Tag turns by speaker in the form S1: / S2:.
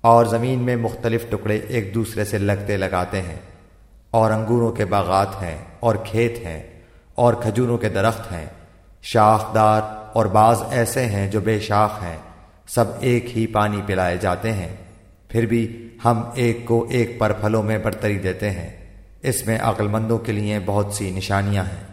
S1: اور زمین میں مختلف ٹکڑے ایک دوسرے سے لگتے لگاتے ہیں اور انگوروں کے باغات ہیں اور کھیت ہیں اور کھجوروں کے درخت ہیں۔ شاخدار اور بعض ایسے ہیں جو بے شاخ ہیں۔ سب ایک ہی پانی پلائے جاتے ہیں۔ پھر بھی ہم ایک کو ایک پر پھلوں میں برتری دیتے ہیں۔ اس میں عقل مندوں کے لیے بہت سی نشانیاں ہیں۔